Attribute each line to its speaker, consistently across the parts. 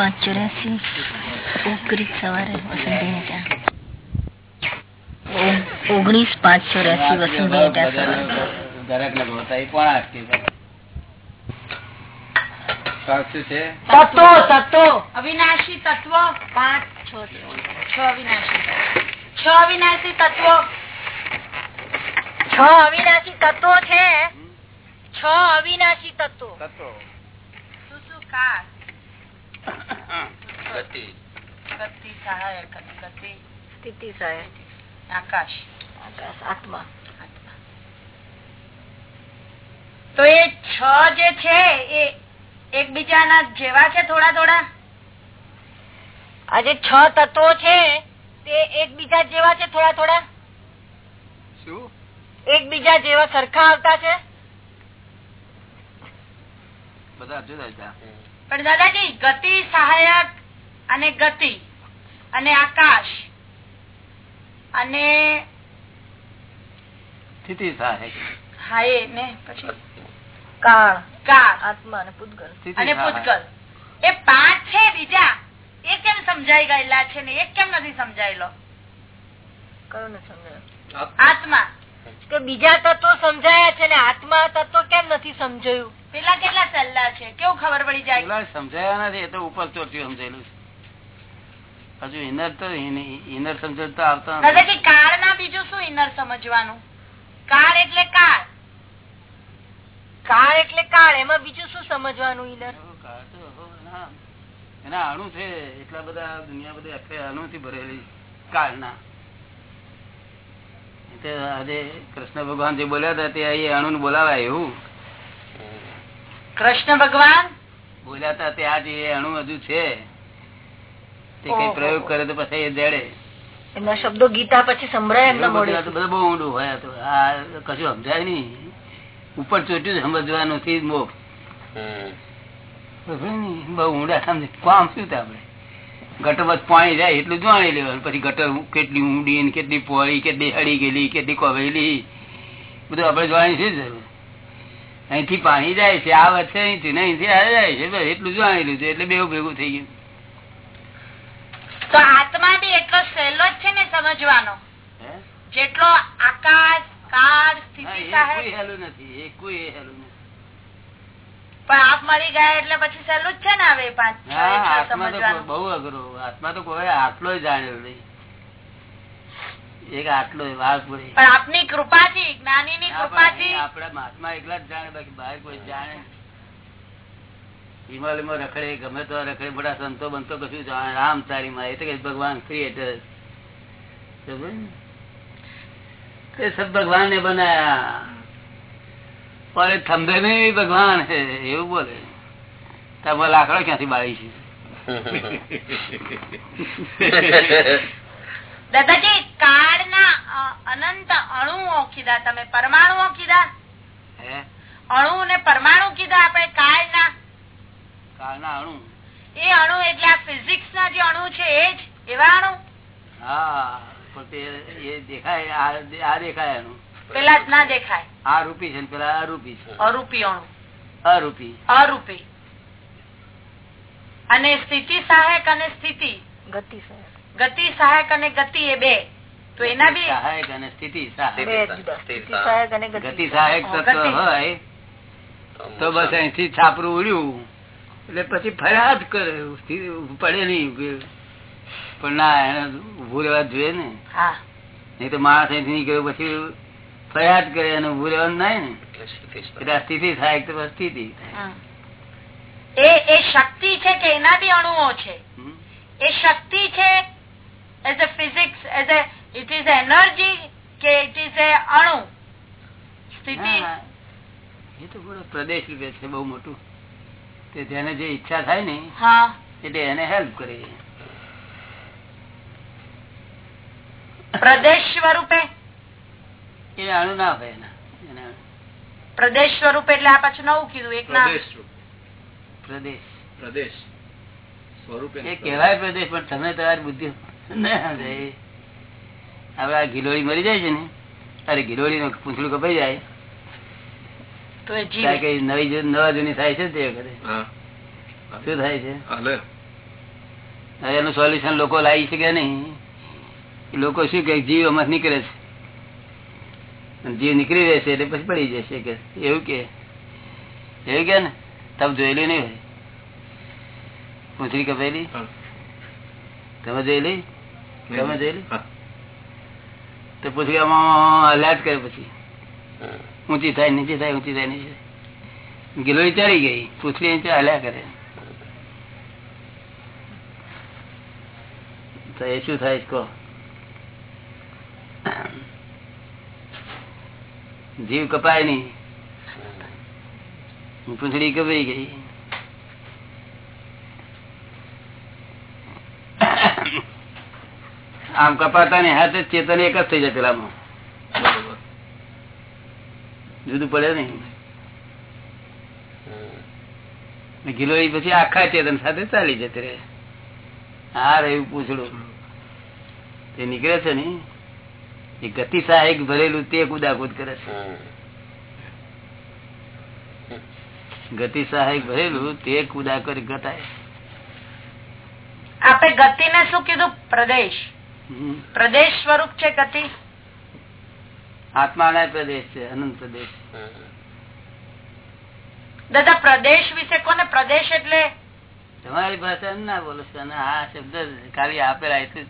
Speaker 1: પાંચ ચોર્યાસી ઓગણીસ સવારે વસંતભાઈ ત્યાં ઓગણીસ પાંચ ચોર્યાસી વસંતભાઈ ત્યાં
Speaker 2: અવિનાશી તત્વ
Speaker 1: પાંચ છ
Speaker 2: છ અવિનાશી છ અવિનાશી તત્વો
Speaker 3: છ અવિનાશી તત્વો છે છ અવિનાશી તત્વો
Speaker 4: તત્વો
Speaker 2: શું શું કાર
Speaker 4: ગતિ.
Speaker 2: ગતિ સહાયક ગતિ
Speaker 3: સ્થિતિ સાહેબ
Speaker 2: આકાશ.
Speaker 3: આકાશ આત્મા.
Speaker 2: તો એ છ જે છે એ એકબીજાના જેવા છે થોડા થોડા?
Speaker 3: આ જે છ તત્વો છે તે એકબીજા જેવા છે થોડા થોડા?
Speaker 4: શું?
Speaker 3: એકબીજા જેવા સરખા આવતા છે?
Speaker 4: બધા જુદા જુદા
Speaker 2: પણ દાદાજી ગતિ સહાયક અને ગતિ અને આકાશ અને
Speaker 4: સ્થિતિ સહાયક.
Speaker 2: હા એ ને પછી
Speaker 3: કાળ
Speaker 2: કાળ.
Speaker 3: આત્મા અને પૂતગલ.
Speaker 2: અને પૂતગલ. એ પાંચ છે બીજા. એ કેમ સમજાઈ ગયેલા છે ને? એ કેમ નથી સમજાયેલો?
Speaker 3: કયું ને સમજાયું?
Speaker 2: આત્મા.
Speaker 3: કે બીજા તત્વો સમજાયા છે ને આત્મા તત્વ કેમ નથી સમજાયું?
Speaker 2: પેલા કેટલા સલ્લા છે? કેવું ખબર પડી જાય?
Speaker 4: પેલા સમજાયા નથી એ તો ઉપર ચોરથી સમજાયેલું હજુ ઇનર તો ઇનર સમજણ તો આવતા
Speaker 2: કાળ ના બીજું શું ઇનર સમજવાનું? કાળ એટલે કાળ.
Speaker 3: કાળ એટલે કાળ એમાં બીજું શું સમજવાનું
Speaker 4: ઇનર તો એના અણુ છે એટલા બધા દુનિયા બધી આખરે અણુ થી ભરેલી કાળના. એટલે આજે કૃષ્ણ ભગવાન જે બોલ્યા હતા તે અણુ બોલાવાય એવું.
Speaker 2: કૃષ્ણ ભગવાન?
Speaker 4: બોલ્યા હતા તે આજે એ અણુ હજુ છે તે કઈ પ્રયોગ કરે તો પછી એ જડે
Speaker 3: એમના શબ્દો ગીતા પછી સંભળાય એમના
Speaker 4: બધું તો બધું બહુ ઊંડું હોય તો આ કશું સમજાય નહીં. ઉપર ચોટ્યું સમજવાનું થી મોક્ષ? બહુ ઊંડા સમજે. કામ શું થાય આપડે ગટર બસ પાણી જાય એટલું જાણી લેવાનું. પછી ગટર કેટલી ઊંડી ને કેટલી પોળી કેટલી હળી ગયેલી કેટલી કોવેલી. બધું આપડે જોવાની શું જરૂર? અહીંથી પાણી જાય છે આ વચ્ચે અહીંથી ને અહીંથી આ જાય છે એટલું જ આવેલું છે એટલે બેવું ભેગું થઈ ગયું.
Speaker 2: તો આત્મા બી એટલો સહેલો જ છે ને સમજવાનો. જેટલો આકાશ કાળ સ્થિતિ
Speaker 4: કોઈ નથી એ કોઈ હેલું નથી.
Speaker 2: પણ આપ મરી ગયા એટલે પછી સહેલું જ છે ને હવે પાંચ
Speaker 4: બહુ અઘરો આત્મા તો કોઈ આટલો જાણ્યો નહીં. એક આટલો
Speaker 2: પણ આપની કૃપાથી જ્ઞાની કૃપાથી.
Speaker 4: આપડા મહાત્મા એકલા જ જાણે બાકી બહાર કોઈ જાણે હિમાલયમાં રખડે ગમે તો રખડે બધા સંતો બનતો કશું જાણે. રામ તારી માં એ તો ભગવાન ક્રિએટર એ સબ ભગવાન ને બનાયા. પણ થંભે નહીં ભગવાન હે એવું બોલે. તમે લાકડો ક્યાંથી બાળી છે?
Speaker 2: દાદાજી કાળના અનંત અણુઓ કીધા તમે પરમાણુઓ કીધા? અણુ ને પરમાણુ કીધા આપણે કાળના?
Speaker 4: કાળના અણુ?
Speaker 2: એ અણુ એટલે આ ફિઝિક્સ ના જે અણુ છે એ જ એવા અણુ?
Speaker 4: હા એ દેખાય આ આ દેખાય એનું
Speaker 2: પેલા જ ના દેખાય.
Speaker 4: આ રૂપી છે ને પેલા અરૂપી છે.
Speaker 2: અરૂપી અણુ.
Speaker 4: અરૂપી.
Speaker 2: અરૂપી. અને સ્થિતિ સહાયક અને સ્થિતિ?
Speaker 3: ગતિ સાહેબ
Speaker 2: ગતિ સહાયક અને ગતિ એ બે. તો એના બી
Speaker 4: સહાયક અને સ્થિતિ સહાયક.
Speaker 3: અને
Speaker 4: ગતિ સહાયક. તત્વ હોય તો બસ અહીંથી છાપરું ઉડ્યું. એટલે પછી ફરિયાદ કરે પડે નહીં પણ ના એને ઉભું રહેવા જોઈએ ને. નહીં તો માણસ અહીંથી નીકળ્યો પછી ફરિયાદ કરે અને ઉભું રહેવાનું નહીં ને એટલે આ સ્થિતિ સહાયક તો બસ સ્થિતિ.
Speaker 2: એ એ શક્તિ છે કે એના બી અણુઓ છે? એ શક્તિ છે as a physics as a it is energy કે ઇટ ઇઝ એ અણુ. સ્થિતિ.
Speaker 4: એ તો પૂરો પ્રદેશ રૂપે છે બહુ મોટું. તે જેને જે ઈચ્છા થાય ને
Speaker 2: હા.
Speaker 4: એટલે એને હેલ્પ કરે
Speaker 2: પ્રદેશ સ્વરૂપે?
Speaker 4: એ અણુ ના હોય એના એના
Speaker 2: પ્રદેશ સ્વરૂપે એટલે આ પાછું નવું કીધું એક ના.
Speaker 5: પ્રદેશ રૂપ.
Speaker 4: પ્રદેશ.
Speaker 5: પ્રદેશ. સ્વરૂપે
Speaker 4: એ કહેવાય પ્રદેશ પણ તમે તમારી બુદ્ધિ ના હવે આ ગિલોડી મરી જાય છે ને અરે ગિલોડી નું પૂંછડું કપાઈ જાય.
Speaker 2: તો એ
Speaker 4: ત્યારે
Speaker 2: જીવ
Speaker 4: નવી નવા જૂની થાય છે તે વખતે? શું થાય છે? હવે એનું સોલ્યુશન લોકો લાવી શકે નહીં. લોકો શું કે જીવ એમાં નીકળે છે. જીવ નીકળી રહેશે એટલે પછી પડી જશે કે એવું કે એવું કે ને તમે જોયેલી નહીં પૂછડી કપાયેલી? તમે જોયેલી? તમે જોયેલી? તો કરે પછી. ઊંચી થાય નીચે થાય ઊંચી થાય નીચે થાય. ગિલોરી ચડી ગઈ નીચે હલ્યા કરે. તો એ શું થાય કહો? જીવ કપાય નહીં. પૂંછડી કપાઈ ગઈ. આમ કપાતા ને હાથે ચેતન એક જ થઈ જાય પેલામાં. જુદું પડે નહીં. ગિલોરી પછી આખા ચેતન સાથે ચાલી જતી રહે. હા રહ્યું પૂછડું. તે નીકળે છે ને એ ગતિ સહાયક ભરેલું તે કુદાકુદ કરે છે. ગતિ સહાયક ભરેલું તે કુદા કરી ગતાય.
Speaker 2: આપે ગતિ ને શું કીધું? પ્રદેશ. પ્રદેશ સ્વરૂપ છે ગતિ?
Speaker 4: આત્માના પ્રદેશ છે અનંત પ્રદેશ.
Speaker 2: દાદા પ્રદેશ વિશે કોને પ્રદેશ એટલે?
Speaker 4: તમારી ભાષા ના બોલો આ શબ્દ ખાલી આપેલા એટલું જ.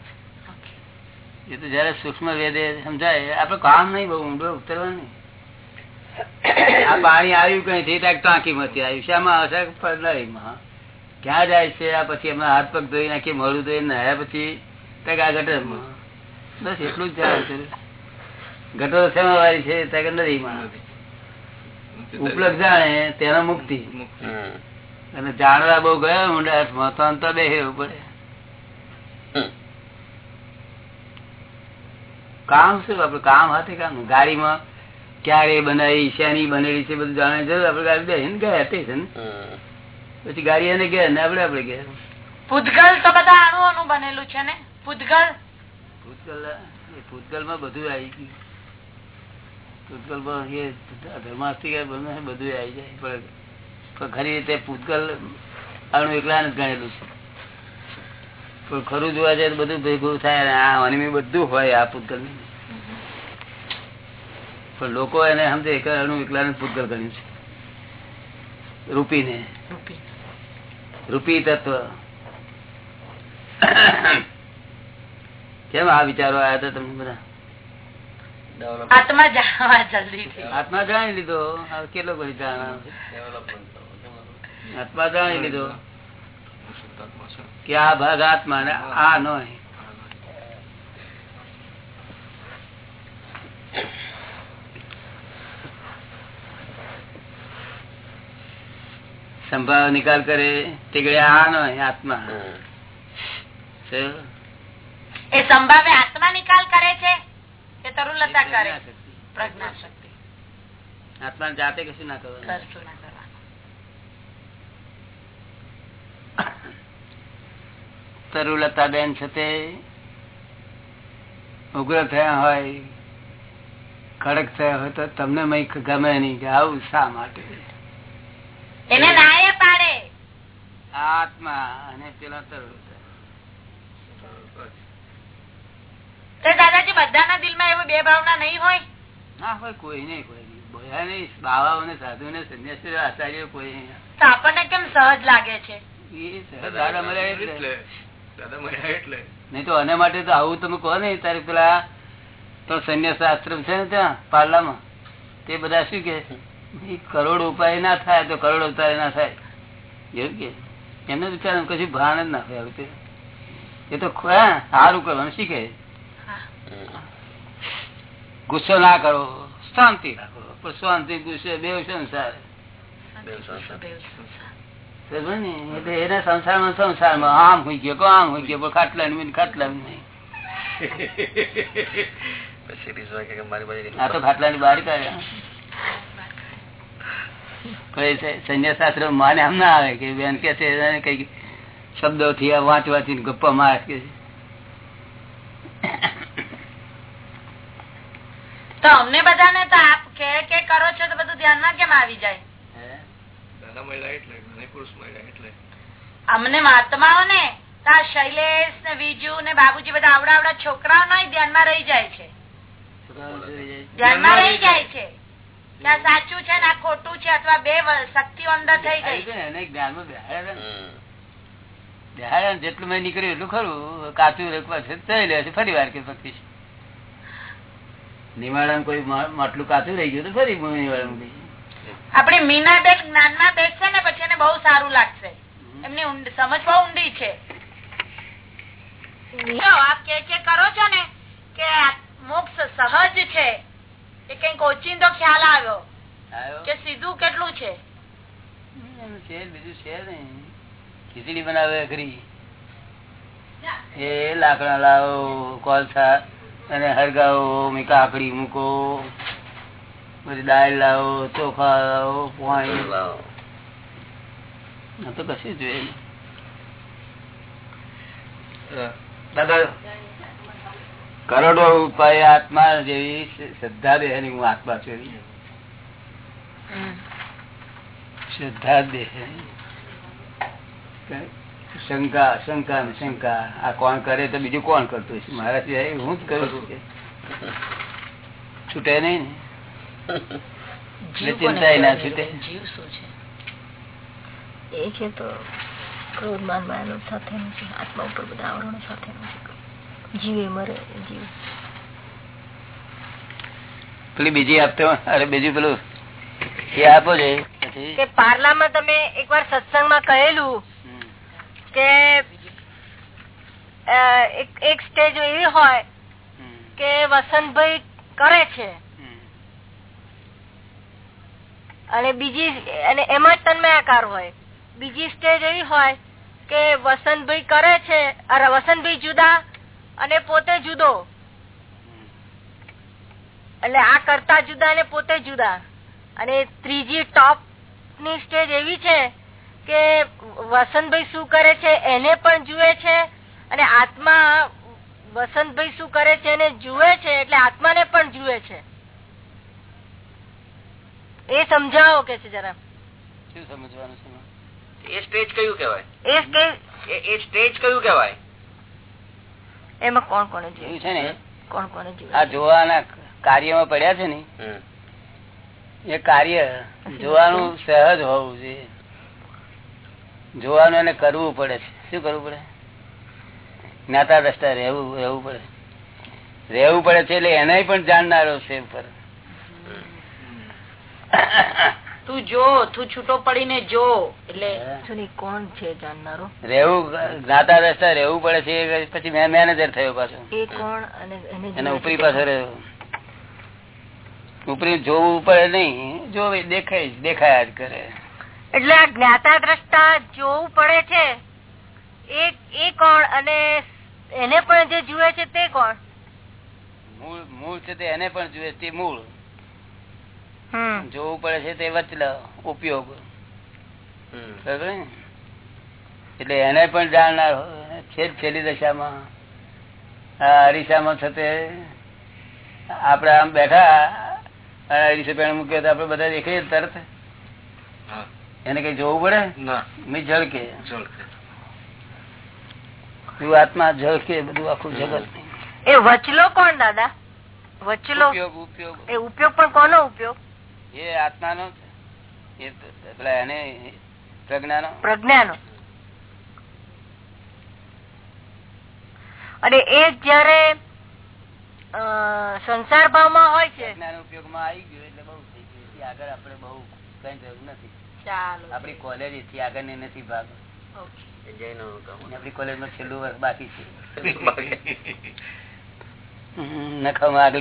Speaker 4: એ તો જયારે સૂક્ષ્મ વેદે સમજાય આપડે કામ નહીં બહુ ઊંડો ઉતરવા નહીં આ પાણી આવ્યું કઈ થી ત્યાં ટાંકી માંથી આવ્યું. શામાં આવશે પડલાઈમાં ક્યાં જાય છે? આ પછી એમના હાથ પગ ધોઈ નાખી મોડું ધોઈ નાયા પછી બસ એટલું જ જાય છે. ગટર શેમાં વાળી છે? ત્યાં નદીમાં ઉપલબ્ધ જાણે તેનો મુક્તિ.
Speaker 5: મુક્તિ.
Speaker 4: અને જાણવા બહુ ગયો ઊંડા તો બે પડે કામ શું? આપડે કામ હાથે કામ? ગાડીમાં ક્યારે બનાવી શેની બનેલી છે બધું જાણે જરૂર? આપડે ગાડી બેસીને ગયા તે છે ને? પછી ગાડી એને ગયા ને આપડે આપડે ગયા.
Speaker 2: ભૂતગલ તો બધા અણુઓનું બનેલું છે ને? પૂતગલ
Speaker 4: ભૂતગળ ભૂતગળમાં બધું આવી ગયું. ભૂતગલમાં એ ધર્માસ્તિક બધું આવી જાય. પણ ખરી રીતે ભૂતગલ અણુ એકલા જ ગણેલું છે. પણ ખરું જોવા જાય તો બધું ભેગું થાય અને આ અનિમી બધું હોય આ પૂતગલ પણ લોકો એને સમજે એક અણુ એકલા ને ગણ્યું છે. રૂપીને. રૂપી તત્વ. કેમ આ વિચારો આવ્યા હતા તમને બધા?
Speaker 2: આત્મા જાણવા જલ્દી
Speaker 4: આત્મા જાણી લીધો. કેટલો કોઈ? આત્મા જાણી લીધો. કે આ ભાગ આત્મા ને આ નો સંભાવ નિકાલ કરે તે આ નો આત્મા?
Speaker 2: એ સંભાવે આત્મા નિકાલ કરે છે કે તરુલતા કરે? પ્રજ્ઞા શક્તિ.
Speaker 4: આત્મા જાતે કશું ના કરવાનું.
Speaker 2: કરશું ના કરવાનું.
Speaker 4: તરુલતા બેન છે તે ઉગ્ર થયા હોય કડક થયા હોય તો તમને મય ગમે નહીં કે આવું શા માટે?
Speaker 2: એને નાયે પાડે.
Speaker 4: આત્મા અને પેલા તરુલતા
Speaker 2: તો દાદાજી બધાના દિલમાં એવું બે ભાવના નહીં હોય?
Speaker 4: ના હોય કોઈ નહીં કોઈ બોયા નહીં બાવાઓ સાધુ ને સંન્યાસી આચાર્ય કોઈ નહીં.
Speaker 2: તો આપણને કેમ સહજ લાગે છે?
Speaker 4: નહીં તો આને માટે તો આવું તમે કહો ને તારે પેલા તો સંન્યાસ આશ્રમ છે ને ત્યાં પાર્લામાં? તે બધા શું કે કરોડ ઉપાય ના થાય તો કરોડ ઉપાય ના થાય. એવું કે એમને વિચાર કશું ભાન જ ના થાય એ તો સારું કરવાનું. શીખે ગુસ્સો ના કરો શાંતિ રાખો. શાંતિ ગુસ્સે બે સંસાર. એટલે એના સંસારમાં સંસારમાં આમ હોય ગયો આમ હોય ગયો ખાટલા નહીં ખાટલા ની બહાર કાઢ્યા કોઈ સ- માને આમ ના આવે કે બેન કે છે કઈ શબ્દો થી વાંચવાથી વાંચી ગપ્પા મારે કે
Speaker 2: તો અમને બધાને તો આપ કે કે કરો છો તો બધું ધ્યાનમાં કેમ આવી જાય?
Speaker 5: દાદા મળ્યા એટલે જ્ઞાની પુરુષ મળ્યા એટલે.
Speaker 2: અમને મહાત્માઓને તો આ શૈલેષ ને બીજુ ને બાબુજી બધા આવડા આવડા છોકરાઓ નહીં ધ્યાનમાં રહી જાય છે? ધ્યાનમાં રહી જાય છે. ત્યાં આ સાચું છે ને આ ખોટું છે અથવા બે શક્તિ શક્તિઓ અંદર થઈ ગઈ.
Speaker 4: છે ને એને જ્ઞાનમાં બેહાડ્યા ને. ને જેટલું મેં નીકળ્યું એટલું ખરું. કાચું રેખવા છે થઈ લે છે ફરી વાર કે પક્ષી નિવારણ કોઈ માટલું કાચું રહી ગયું તો ફરી નિવારણ
Speaker 2: આપડી જ્ઞાનમાં બેસશે ને પછી એને બહુ સારું લાગશે. એમની સમજ બહુ ઊંડી છે. આપ કે કરો છો ને કે મોક્ષ સહજ છે એ કંઈક ઓચિંતો ખ્યાલ આવ્યો કે સીધું કેટલું છે?
Speaker 4: છે બીજું છે નહીં ખીચડી બનાવે ખરી એ લાકડા લાવો કોલસા. અને હરગાવો મેં કાકડી મૂકો પછી દાળ લાવો ચોખા લાવો પાણી લાવો તો કશું જોઈએ
Speaker 5: દાદા.
Speaker 4: કરોડો ઉપાય આત્મા જેવી શ્રદ્ધા દે હું આત્મા છું. શ્રદ્ધા દે શંકા શંકા ને શંકા. આ કોણ કરે તો બીજું કોણ કરતું હશે? મારા સિવાય હું જ કરું છું. છૂટે નહીં ને? ચિંતા ના છૂટે.
Speaker 1: જીવ શું છે? એ છે તો ક્રોધ માન માયાનો સાથેનું છે. આત્મા ઉપર બધા આવરણો સાથેનું છે. જીવે મરે જીવ.
Speaker 4: પેલી બીજી આપતો અરે બીજું પેલું એ આપો છે
Speaker 3: કે પાર્લામાં તમે એકવાર સત્સંગમાં કહેલું. કે એક સ્ટેજ એવી હોય કે વસંતભાઈ કરે છે. અને બીજી, અને એમાં તન્મયાકાર હોય. બીજી સ્ટેજ એવી હોય કે વસંતભાઈ કરે છે, અરે વસંતભાઈ જુદા અને પોતે જુદો. એટલે આ કરતા જુદા અને પોતે જુદા. અને ત્રીજી ટોપની સ્ટેજ એવી છે કે વસંતભાઈ શું કરે છે એને પણ જુએ છે અને આત્મા વસંતભાઈ શું કરે છે એને જુએ છે એટલે આત્માને પણ જુએ છે. એ સમજાવો કે છે જરા.
Speaker 4: શું સમજવાનું છે
Speaker 5: એ સ્ટેજ કયું કહેવાય?
Speaker 3: એ સ્ટેજ
Speaker 5: એ- એ સ્ટેજ કયું કહેવાય?
Speaker 3: એમાં કોણ કોને
Speaker 4: જોયું છે ને?
Speaker 3: કોણ કોને જોયું
Speaker 4: આ જોવાના કાર્યમાં પડ્યા છે ને? એ કાર્ય જોવાનું સહજ હોવું જોઈએ. જોવાનું એને કરવું પડે છે. શું કરવું પડે? જ્ઞાતા દ્રષ્ટા રહેવું રહેવું પડે. રહેવું પડે છે એટલે એને પણ જાણનારો છે ઉપર
Speaker 2: તું જો તું છૂટો પડીને જો. એટલે
Speaker 1: કોણ છે જાણનારો?
Speaker 4: રહેવું જ્ઞાતા દ્રષ્ટા રહેવું પડે છે પછી મેં મેનેજર થયો પાછો.
Speaker 1: એ કોણ અને એને
Speaker 4: એને ઉપરી પાછો રહ્યો. ઉપરી જોવું પડે નહીં. જો દેખાય દેખાયા જ કરે.
Speaker 3: એટલે આ જ્ઞાતા દ્રષ્ટા જોવું પડે છે. એ એ કોણ અને એને પણ જે જુએ છે તે કોણ?
Speaker 4: મૂળ મૂળ છે તે એને પણ જુએ તે મૂળ. જોવું પડે છે તે વચલ ઉપયોગ? એટલે એને પણ જાણનાર છેદ છેલ્લી દશામાં આ અરીસામાં થતે આપડે આમ બેઠા અરીસે પેણ મૂક્યો તો આપડે બધા દેખાય તરત.
Speaker 5: હા.
Speaker 4: એને કઈ જોવું પડે? મી ઝળકે. તું આત્મા ઝળકે બધું આખું જગત.
Speaker 3: એ વચલો કોણ દાદા? વચલો.
Speaker 4: ઉપયોગ ઉપયોગ.
Speaker 3: એ ઉપયોગ પણ કોનો ઉપયોગ?
Speaker 4: એ આત્માનો. એ પેલા એને પ્રજ્ઞાનો.
Speaker 3: પ્રજ્ઞાનો. અને એ જયારે અ, સંસાર ભાવમાં હોય છે.
Speaker 4: પ્રજ્ઞાનો ઉપયોગમાં આવી ગયું એટલે બહુ થઈ ગયું. આગળ આપણે બહુ કઈ જરૂર નથી.
Speaker 2: ચાલો.
Speaker 4: કોલેજથી આગળ આગળની નથી ભાગ.
Speaker 5: એ જૈનોનું કામ.
Speaker 4: છેલ્લું વર્ષ બાકી છે.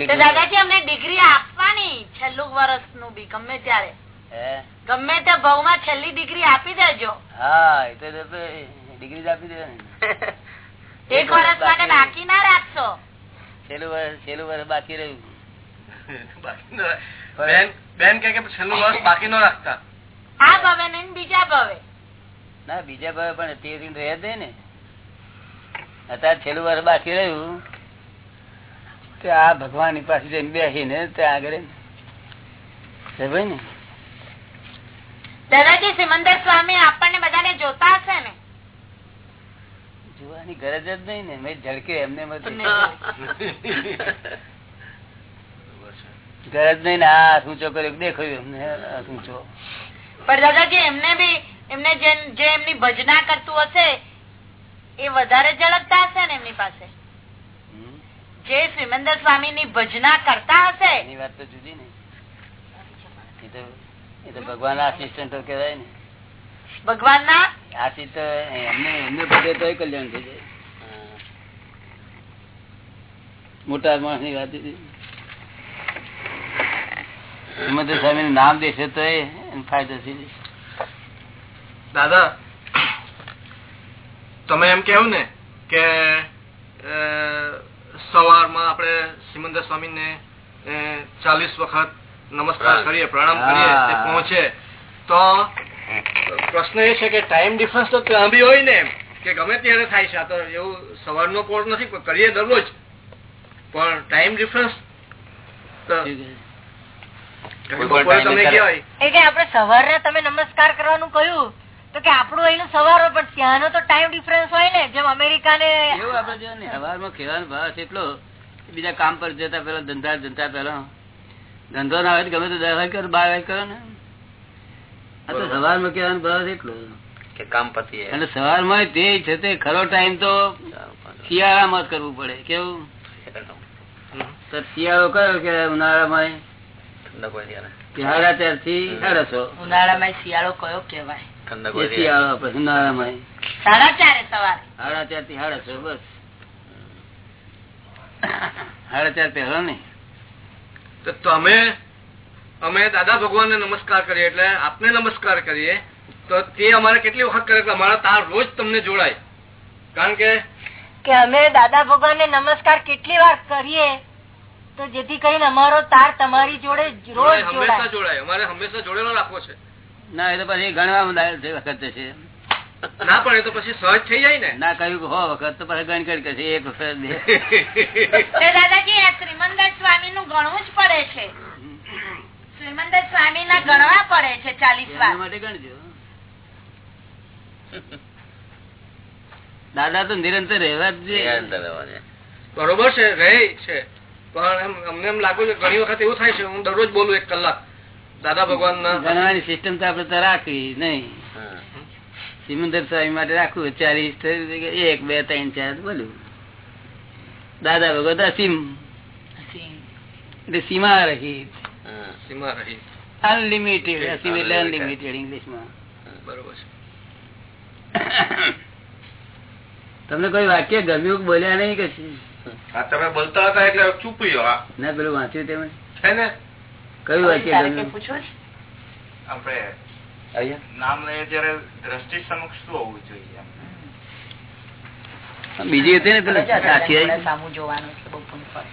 Speaker 2: દાદાજી અમને ડિગ્રી આપવાની છેલ્લું વર્ષનું બી ગમે ત્યારે. ગમે તે ભાવમાં છેલ્લી ડિગ્રી આપી દેજો.
Speaker 4: હા એ તો ડિગ્રી આપી દેજો
Speaker 2: એક વર્ષ માટે બાકી ના રાખશો.
Speaker 4: છેલ્લું વર્ષ છેલ્લું વર્ષ બાકી રહ્યું.
Speaker 5: ન બેન બેન કે કે છેલ્લું વર્ષ બાકી ન રાખતા.
Speaker 2: આ ભાવે ને બીજા ભાવે.
Speaker 4: ના બીજા ભાવે પણ તે દિન રહે જ ને. અત્યારે છેલ્લું વર્ષ બાકી રહ્યું. તે આ ભગવાનની પાસે જઈને બેસીને ત્યાં આગળ ભાઈ ને?
Speaker 2: દાદાજી સિમંદર સ્વામી આપણને બધાને જોતા હશે ને?
Speaker 4: જોવાની ગરજ જ નહીં ને. મેં ઝડકે એમને ગરજ નહીં ને. આ શું કર્યું. દેખાયું એમને. ઊંચો.
Speaker 2: પણ દાદાજી એમને બી એમને જે એમની ભજના કરતું હશે એ વધારે ઝડપતા હશે ને એમની પાસે? જે શ્રીમંદર સ્વામી ની ભજના કરતા હશે?
Speaker 4: એની વાત તો જુદી ને. એ તો એ તો આસિસ્ટન્ટ કહેવાય ને.
Speaker 2: ભગવાન ના
Speaker 4: આશી તો એમને એમને બધે તો કલ્યાણ થઈ જાય. મોટા માણસની વાત હતી સ્વામી નું નામ દેશે તો એ ફાયદો થઈ જશે.
Speaker 5: દાદા તમે એમ કેવું ને કે સવારમાં આપણે સિમંદર સ્વામી ને ચાલીસ વખત નમસ્કાર કરીએ પ્રણામ કરીએ તે પહોંચે. તો પ્રશ્ન એ છે કે ટાઈમ ડિફરન્સ તો ત્યાં બી હોય ને કે ગમે ત્યારે થાય છે. આ તો એવું સવારનો કોર્સ નથી કરીએ દરરોજ. પણ ટાઈમ ડિફરન્સ
Speaker 3: એ સવારે તમે નમસ્કાર કરવાનું કહ્યું તો કે આપણું અહીંનું સવાર હોય પણ ત્યાંનો તો ટાઈમ ડિફરન્સ હોય ને જેમ અમેરિકા ને
Speaker 4: એવું આપડે જો ને સવારમાં કહેવાનો ભાવ છે એટલો બીજા કામ પર જતા પેલા ધંધા ધંધા પેલા ધંધો ના હોય ગમે તો દસ વાગે કરો બાર વાગે કરો ને. આ તો સવારમાં કહેવાનો ભાવ છે એટલો.
Speaker 6: કે કામ પતિ
Speaker 4: અને સવારમાં તે છે તે ખરો ટાઈમ તો શિયાળામાં જ કરવું પડે કેવું? તો. શિયાળો કયો કે ઉનાળામાં
Speaker 2: ઉનાળામાં શિયાળો કયો કેવાય
Speaker 6: ઠંડક
Speaker 4: એ
Speaker 6: હોય ત્યારે.
Speaker 4: શિયાળો આપણે ઉનાળામાં.
Speaker 2: સાડા ચારે સવારે.
Speaker 4: સાડા ચારથી સાડા છ બસ. સાડા ચાર પહેલા નહીં
Speaker 5: તો તમે અમે દાદા ભગવાનને નમસ્કાર કરીએ એટલે આપને નમસ્કાર કરીએ તો તે અમારે કેટલી વખત કરે કે અમારા તાર રોજ તમને જોડાય. કારણ કે
Speaker 3: કે અમે દાદા ભગવાન નમસ્કાર કેટલી વાર કરીએ? તો જેથી કરીને અમારો તાર તમારી જોડે રોજ
Speaker 5: હંમેશા
Speaker 3: જોડાય.
Speaker 5: અમારે હંમેશા જોડેલો રાખવો છે.
Speaker 4: ના એ તો પછી ગણવા વખત છે
Speaker 5: ના પણ એ તો પછી સહજ થઈ જાય ને.
Speaker 4: ના કહ્યું હો વખત તો પછી ગણ કરી કરશે એક વખત
Speaker 2: દાદાજી આ શ્રીમંદર સ્વામી નું ગણવું જ પડે છે. શ્રીમંદર સ્વામી ના ગણવા પડે છે ચાલીસ વાર.
Speaker 4: માટે ગણજો. દાદા તો નિરંતર રહેવા જ
Speaker 5: બરોબર છે રહે છે. પણ અમને એમ લાગુ છે ઘણી વખત એવું થાય છે હું દરરોજ બોલું એક કલાક. દાદા ભગવાન
Speaker 4: ભણવાની સિસ્ટમ તો આપડે તો રાખવી નહીં. સિમંદર સ્વામી માટે રાખવું ચાલીસ એક બે ત્રણ ચાર બોલું. દાદા ભગવાન અસીમ એટલે સીમા રહી
Speaker 5: સીમા રહી
Speaker 4: અનલિમિટેડ અસીમ એટલે અનલિમિટેડ ઇંગ્લિશમાં
Speaker 5: બરોબર છે.
Speaker 4: તમને કોઈ વાક્ય ગમ્યું બોલ્યા નહીં કે
Speaker 5: હા તમે બોલતા હતા એટલે ચૂપ રહ્યો
Speaker 4: ના પેલું વાંચ્યું તમે
Speaker 5: છે ને?
Speaker 4: કયું વાંચ્યું
Speaker 2: તારે કઈ
Speaker 4: ગમ્યું
Speaker 2: પૂછવું છે?
Speaker 5: આપણે નામ લઈએ ત્યારે દ્રષ્ટિ સમક્ષ શું હોવું જોઈએ
Speaker 4: બીજી હતી ને પેલા? સાચી
Speaker 2: સામું જોવાનું છે બહુ પુણ્ય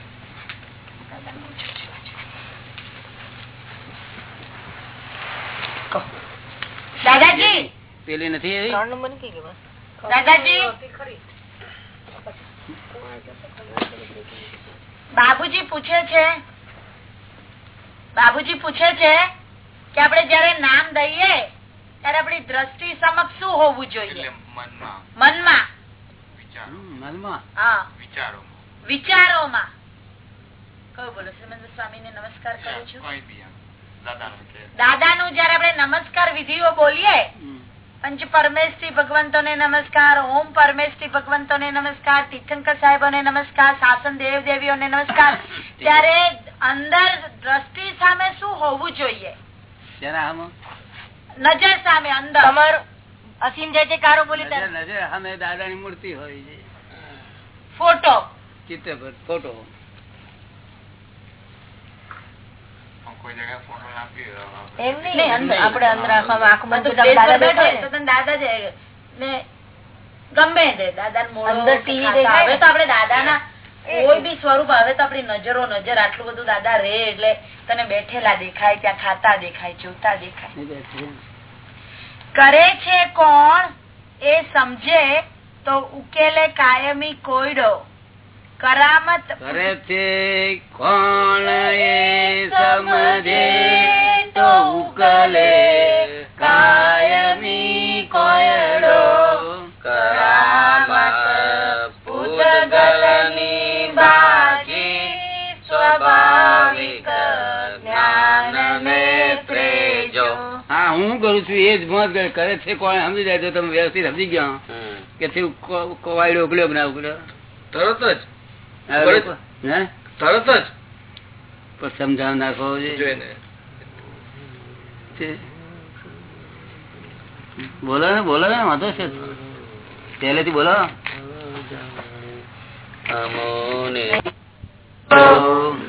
Speaker 2: દાદાજી!
Speaker 4: પેલી નથી
Speaker 2: દાદાજી! બાબુજી પૂછે છે બાબુજી પૂછે છે કે આપણે જયારે નામ દઈએ ત્યારે આપણી દ્રષ્ટિ સમક્ષ શું હોવું જોઈએ?
Speaker 5: મનમાં.
Speaker 2: મનમાં.
Speaker 5: વિચારો.
Speaker 2: વિચારોમાં. કયું બોલો શ્રીમંત સ્વામી ને નમસ્કાર કરું છું.
Speaker 5: દાદા
Speaker 2: નું જયારે આપણે નમસ્કાર વિધિઓ બોલીએ. પંચ પરમેશથી ભગવંતોને નમસ્કાર ઓમ પરમેશથી ભગવંતોને નમસ્કાર તીર્થંકર સાહેબોને નમસ્કાર શાસન દેવ દેવીઓને નમસ્કાર ત્યારે અંદર દ્રષ્ટિ સામે શું હોવું જોઈએ? નજર સામે અંદર.
Speaker 3: તમારું અસીમ જય કારો બોલી
Speaker 4: નજર સામે દાદાની મૂર્તિ હોય છે.
Speaker 2: ફોટો.
Speaker 4: ચિત્ર ફોટો.
Speaker 5: કોઈ
Speaker 2: બી સ્વરૂપ હવે તો આપડી નજરો નજર આટલું બધું દાદા રે એટલે તને બેઠેલા દેખાય ત્યાં ખાતા દેખાય જોતા દેખાય. કરે છે કોણ? એ સમજે તો ઉકેલે કાયમી કોયડો. કરામત.
Speaker 4: કરે છે કોણ એ સમજે તો ઉકલે કાયમી કોયડો.
Speaker 2: કરામત પૂતગલની બાજી સ્વાભાવિક જ્ઞાનને ત્રેજો હા હું કરું
Speaker 4: છું એ જ મત કરે. છે કોણ? સમજી જાય તો તમે વ્યવસ્થિત સમજી ગયો. કે કોવાયડો ઉકલ્યો ના ઉકલ્યો
Speaker 5: તરત જ. તરત
Speaker 4: જ. સમજાવ નાખો
Speaker 5: જ. જોઈને
Speaker 4: તે- બોલો ને બોલો ને વાંધો છે. પહેલેથી બોલો.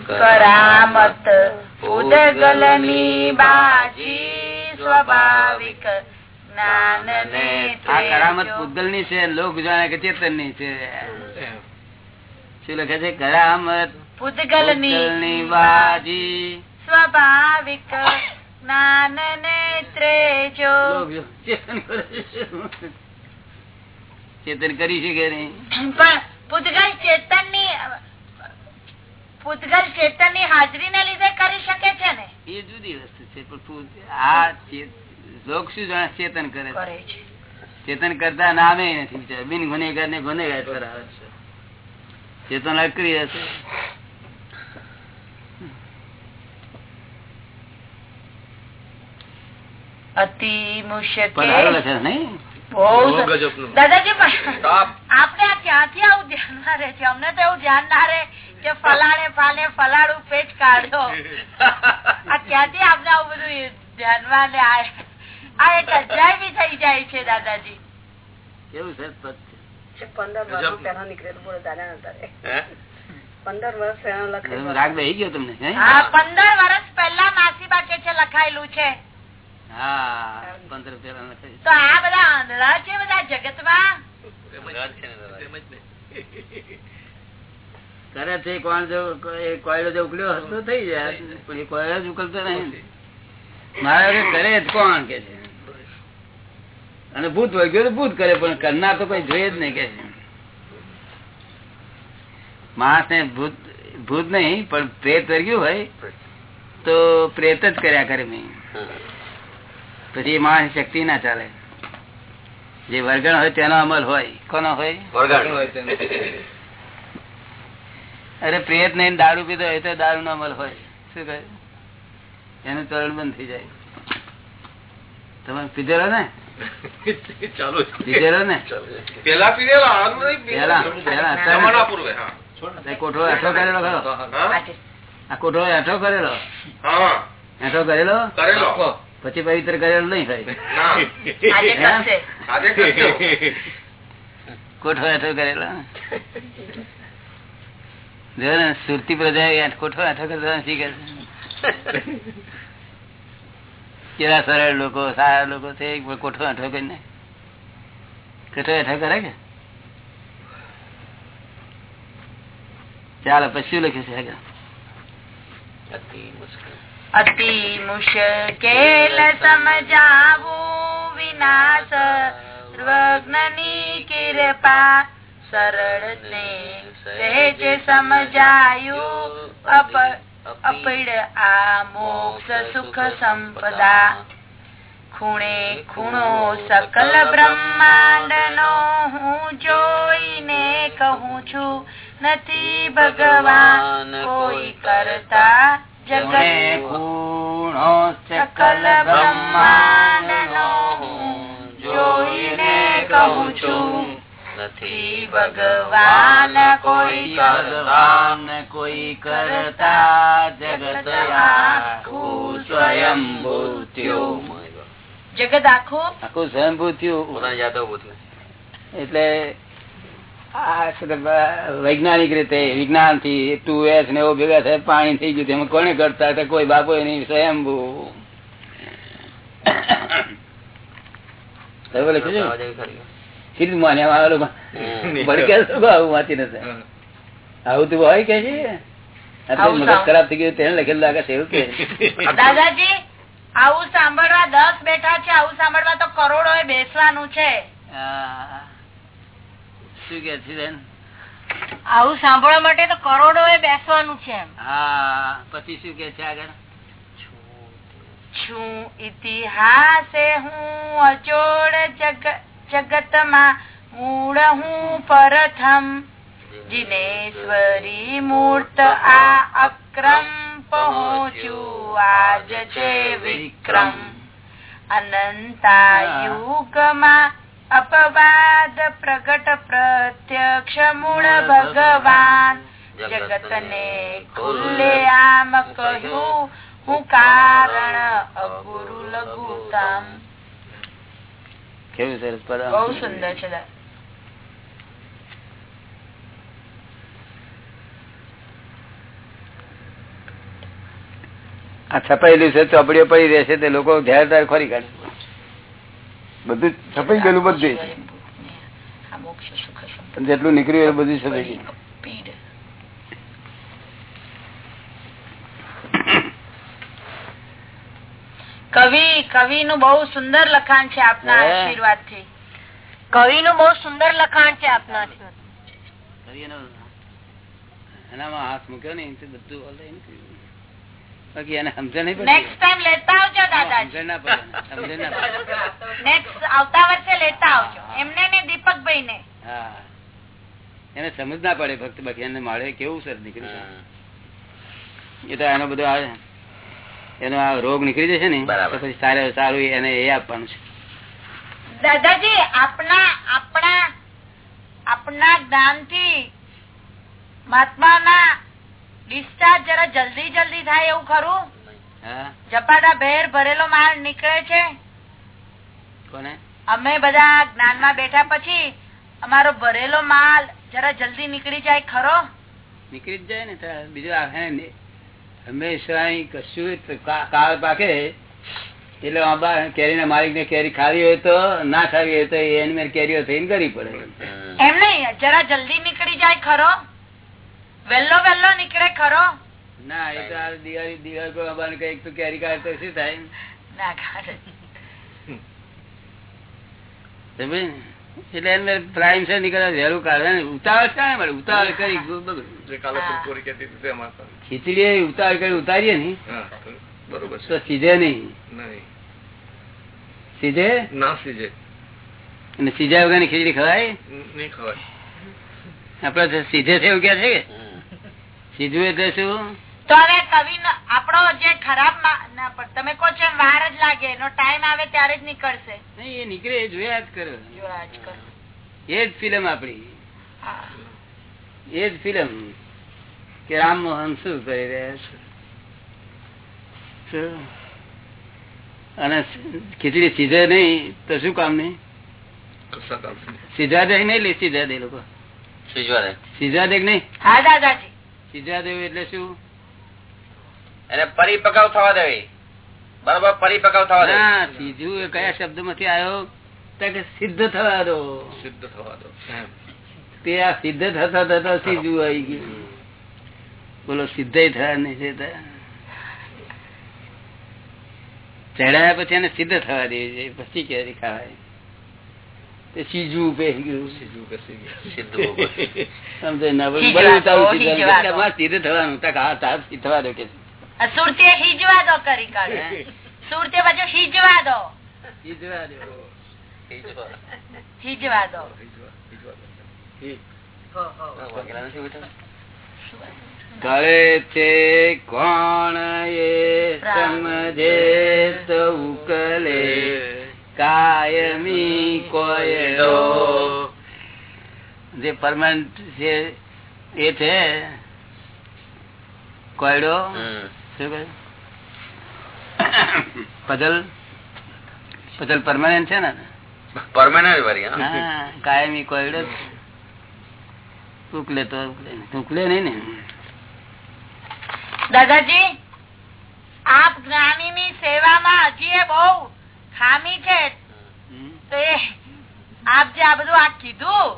Speaker 2: કરામત ઉદગલની બાજી સ્વાભાવિક જ્ઞાન ને
Speaker 4: આ કરામત પૂતગલની છે લોક જાણે કે ચેતનની છે. શું લખે છે? કરામત
Speaker 2: પૂતગલની
Speaker 4: પૂતગલની બાજી
Speaker 2: સ્વાભાવિક જ્ઞાન નેત્રે જો.
Speaker 4: ચેતન કરે છે. નહીં.
Speaker 2: પણ પૂતગલ ચેતનની પૂતગલ ચેતનની હાજરી ને લીધે કરી શકે છે ને?
Speaker 4: એ જુદી વસ્તુ છે પણ આ લોક શું જાણે ચેતન કરે છે? ચેતન કરતા નામે નથી. બિન ગુનેગાર ને ગુનેગાર કરાવે છે. ચેતન અક્રિય છે
Speaker 2: અતિ મુશ્કેલ. દાદાજી આપણે ક્યાંથી આવું ધ્યાનમાં રહે છે? અમને તો એવું ધ્યાન ના રહે કે ફલાણે ફાલે ફલાડું પેટ કાઢો. આ ક્યાંથી આપણે આવું બધું ધ્યાનમાં ને આ આ એક અધ્યાય બી થઈ જાય છે દાદાજી.
Speaker 4: કેવું છે.
Speaker 7: પંદર. વર્ષ પહેલા નીકળેલું બોલો દાદા નતા પંદર વર્ષ પહેલા
Speaker 4: હવે રાગ બેહી ગયો તમને
Speaker 2: પંદર વર્ષ પહેલા માસીબા કે છે લખાયેલું છે.
Speaker 4: હા પંદર પેલા
Speaker 2: તો આ બધા આંધળા છે બધા જગતમાં?
Speaker 6: રાત છે ને દાદા.
Speaker 5: એમ જ ને.
Speaker 4: કરે છે કોણ જો કોયડો જો ઉકલ્યો હોત થઈ જાય. પણ એ કોયડો જ ઉકલતો નહીં. મારા કરે જ કોણ કે છે? અને ભૂત વળગ્યો તો ભૂત કરે પણ કરનાર તો કોઈ જોઈએ જ નહીં કે માણસ ને ભૂત ભૂત નહીં પણ પ્રેત વર્ગ્યું હોય તો પ્રેત જ કર્યા કરે
Speaker 6: મેં.
Speaker 4: પછી માણસ શક્તિ ના ચાલે. જે વર્ગણ હોય તેનો અમલ હોય. કોનો હોય?
Speaker 6: વર્ગણ.
Speaker 5: હોય.
Speaker 4: અરે પ્રેત નહીં દારૂ પીધો હોય તો દારૂ નો અમલ હોય. શું કહે? એનું ચરણ બંધ થઈ જાય. તમે પીધેલો ને?
Speaker 5: ચાલુ
Speaker 4: પીધેલો ને?
Speaker 5: પેલા પીધેલા
Speaker 4: પેલા, પેલા.
Speaker 5: પૂર્વે
Speaker 4: કોઠો હેઠો કરેલો ખરો? આ કોઠો હેઠો કરેલો?
Speaker 5: હા.
Speaker 4: કરેલો?
Speaker 5: કરેલો.
Speaker 4: પછી પવિત્ર કરેલો નહીં થાય.
Speaker 5: ના.
Speaker 2: આજે કરશે.
Speaker 5: આજે કરજો.
Speaker 4: કોઠો એઠો કરેલો? જો ને સુરતી પ્રજા કોઠો એઠો કરતા શીખે છે? કેવા સરળ લોકો સારા લોકો છે એક કોઠો હેઠો કરીને? કોઠો હેઠો કરે કે? ચાલો પછી શું લખ્યું છે આગળ?
Speaker 6: અતિ મુશ્કેલ
Speaker 2: સમજાવું વિનાશ. સર્વજ્ઞની કૃપા સરળ ને સમજાયું અપ અપડ આ મોક્ષ સુખ સંપદા ખૂણે ખૂણો સકલ બ્રહ્માંડ નો હું જોઈને કહું છું નથી ભગવાન કોઈ કરતા જગત
Speaker 4: ખૂણો
Speaker 2: સકલ બ્રહ્માંડ નો હું જોઈને કહું છું
Speaker 6: નથી
Speaker 2: ભગવાન કોઈ
Speaker 4: ભગવાન કોઈ કરતા જગત આખું સ્વયંભૂ થયું.
Speaker 2: જગત આખું?
Speaker 4: આખું સ્વયંભૂ થયું. એટલે આ શું કે વૈજ્ઞાનિક રીતે વિજ્ઞાનથી ટુ એસ ને એવું ભેગા થાય પાણી થઈ ગયું એમાં કોને કરતા હતા? કોઈ બાપો નહીં સ્વયંભૂ.
Speaker 6: આવા જેવી ખરી.
Speaker 4: સીધું માન્યા વાળા ભડકે શું આવું વાંચી નથી આવું તું હોય કે મગજ ખરાબ થઈ ગયું તેને લખેલું લાગે છે એવું કે
Speaker 2: દાદાજી આવું સાંભળવા દસ બેઠા છે આવું સાંભળવા તો કરોડો બેસવાનું છે.
Speaker 4: શું કે છે
Speaker 3: આવું સાંભળવા માટે તો કરોડો એ બેસવાનું છે
Speaker 4: હા પછી શું કે છે આગળ?
Speaker 2: છું ઇતિહાસે હું અચોડ જગ જગતમાં મૂળ હું પ્રથમ. જીનેશ્વરી મૂર્ત આ અક્રમ પહોંચ્યું આજ છે વિક્રમ. અનંતાયુગમાં અપવાદ પ્રગટ પ્રત્યક્ષ મૂળ ભગવાન. જગતને ખુલ્લે આમ કહ્યું, હું કારણ અગુરુ લઘુતમ
Speaker 4: કેવું સરસ પદ
Speaker 2: બહુ સુંદર છે
Speaker 4: આ છપાયેલું છે ચોપડીઓ પડી રહેશે તે લોકો ધ્યાનદાર ખોરી કાઢે. બધું છપાઈ ગયેલું બધું. જેટલું નીકળ્યું એ બધું છપાઈ ગયું
Speaker 2: પીડ કવિ કવિ નું બહુ સુંદર લખાણ છે આપના આશીર્વાદથી
Speaker 3: કવિનું બહુ સુંદર લખાણ છે આપના
Speaker 4: ફરી એનામાં હાથ મૂક્યો ને તો બધું બાકી એને સમજણ નહીં
Speaker 2: નેક્સ્ટ ટાઈમ લેતા આવજો દાદાજી.
Speaker 4: સમજણ ના પડે સમજણ ના પડે.
Speaker 2: નેક્સ્ટ આવતા વર્ષે લેતા આવજો. એમને ને દીપકભાઈ ને
Speaker 4: હા. એને સમજ ના પડે ભક્ત બાકી એને માળે કેવું સર નીકળ્યું એ તો એનો બધો આ એનો આ રોગ નીકળી જશે ને પછી સારું સારું એને એ આપવાનું છે.
Speaker 2: દાદાજી આપણા આપણા આપણા જ્ઞાનથી મહાત્માના ડિસ્ચાર્જ જરા જલ્દી જલ્દી થાય એવું ખરું? જપાટા ભેર ભરેલો માલ નીકળે છે?
Speaker 4: કોને?
Speaker 2: અમે બધા જ્ઞાનમાં બેઠા પછી અમારો ભરેલો માલ જરા જલ્દી નીકળી જાય ખરો?
Speaker 4: નીકળી જ જાય ને બીજું આવે ને હંમેશા અહીં કશું કાળ પાકે. એટલે આંબા કેરીના માલિક ને કેરી ખાવી હોય તો ના ખાવી હોય તો એની મેં કેરીઓ થઈને કરી પડે.
Speaker 2: એમ નહીં જરા જલ્દી નીકળી જાય ખરો. વેલ્લો વેલ્લો નીકળે ખરો.
Speaker 4: ના એ તો આ દિવાળી દિવાળી આંબાને કંઈક તો કેરી કાઢે તો શું થાય?
Speaker 2: ના ખારે.
Speaker 4: ને? એટલે એમને પ્રાઇમ છે નીકળે વહેલું કાઢે. ને ઉતાવળ કાંઈ મળે? ઉતાવળ કરી. ખીચડી ઉતાવળ કરી ઉતારીએ
Speaker 5: નઈ બરોબર
Speaker 4: તો
Speaker 5: છે.
Speaker 4: સીધે નહીં.
Speaker 5: નહીં.
Speaker 4: સીધે?
Speaker 5: ના સીધે.
Speaker 4: અને સીધા વગરની ખીચડી ખવાય?
Speaker 5: નહીં ખવાય.
Speaker 4: આપડે સીધે છે એવું કે છે કે? સીધું એટલે શું?
Speaker 2: તો હવે કવિ આપણો જે ખરાબ તમે કહો છો વાર જ લાગે એનો ટાઈમ આવે ત્યારે જ નીકળશે.
Speaker 4: નહીં એ નીકળે એ જોયા જ કરો.
Speaker 2: જો આજ કરો.
Speaker 4: એ જ ફિલ્મ આપડી એ જ ફિલ્મ કે રામમોહન શું કરી રહ્યા છે. અને ખીચડી સીધે નહીં તો શું કામ નહીં. સીધા દેખ નહીં લે સીધા દે લોકો. સીધા દેખ નહીં?
Speaker 2: હા દાદાજી.
Speaker 4: સીધા દેવ એટલે શું?
Speaker 6: એને પરિપક્વ થવા દેવી. બરોબર પરિપક્વ થવા દેવી.
Speaker 4: સીધું કયા શબ્દમાંથી આવ્યો કે સિદ્ધ થવા દો.
Speaker 5: સિદ્ધ થવા દો.
Speaker 4: તે આ સિદ્ધ થતા થતા સીધું આવી ગયું. બોલો સિદ્ધ થયા નહીં ચડાયા પછી એને સિદ્ધ થવા દે છે પછી ક્યારે ખાવાય તે સીજું પહેરી ગયું.
Speaker 5: સીધું બેસી. ગયું.
Speaker 6: સીધે
Speaker 4: થવાનું. તક તાર સીધ થવા દે કે છે.
Speaker 2: આ સુરતીએ હિજવા દો કરી કાઢે. સુરતીએ પાછું હિજવા. દો. હિજવા દો
Speaker 5: હિજવા, દો.
Speaker 4: ગળે છે કોણ એ સમજે તો ઉકલે. કાયમી કોયડો જે પરમાનન્ટ છે એ છે કોયડો. શું કહે? પઝલ? પઝલ પરમાનન્ટ છે ને?
Speaker 6: પરમાનન્ટ વાળી, હા?
Speaker 4: કાયમી કોયડો. ઉકલે તો ઉકલે નહીં. ને?
Speaker 2: દાદાજી આપ જ્ઞાની ની સેવામાં હજી એ બહુ ખામી છે.
Speaker 4: તે
Speaker 2: તો એ આપ જે આ બધું આ કીધું